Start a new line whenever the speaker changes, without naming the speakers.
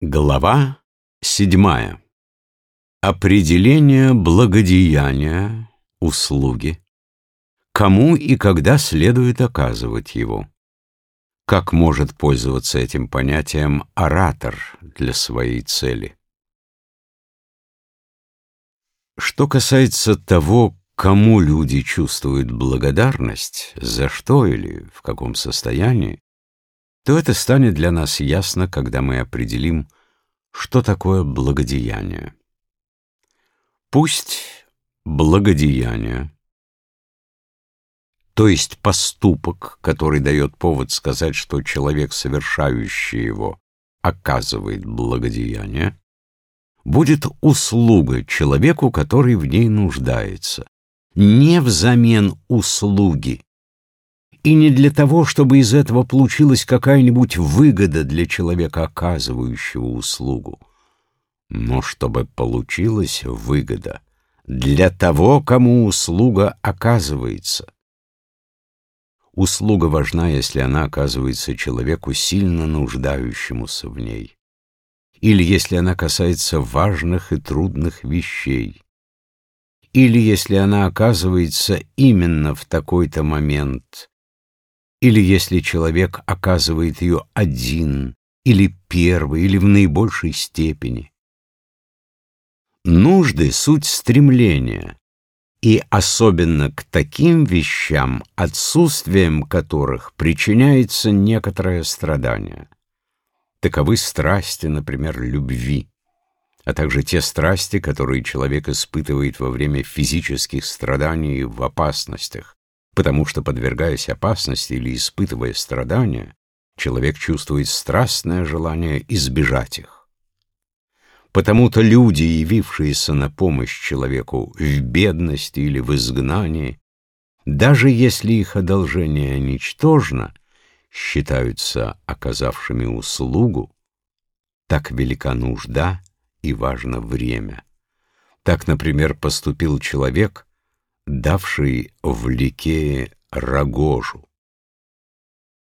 Глава седьмая. Определение благодеяния, услуги. Кому и когда следует оказывать его. Как может пользоваться этим понятием оратор для своей цели. Что касается того, кому люди чувствуют благодарность, за что или в каком состоянии, то это станет для нас ясно, когда мы определим, что такое благодеяние. Пусть благодеяние, то есть поступок, который дает повод сказать, что человек, совершающий его, оказывает благодеяние, будет услуга человеку, который в ней нуждается, не взамен услуги, и не для того, чтобы из этого получилась какая-нибудь выгода для человека, оказывающего услугу, но чтобы получилась выгода для того, кому услуга оказывается. Услуга важна, если она оказывается человеку, сильно нуждающемуся в ней, или если она касается важных и трудных вещей, или если она оказывается именно в такой-то момент, или если человек оказывает ее один, или первый, или в наибольшей степени. Нужды — суть стремления, и особенно к таким вещам, отсутствием которых причиняется некоторое страдание. Таковы страсти, например, любви, а также те страсти, которые человек испытывает во время физических страданий в опасностях, потому что, подвергаясь опасности или испытывая страдания, человек чувствует страстное желание избежать их. Потому-то люди, явившиеся на помощь человеку в бедности или в изгнании, даже если их одолжение ничтожно, считаются оказавшими услугу, так велика нужда и важно время. Так, например, поступил человек, давший в Ликее Рогожу.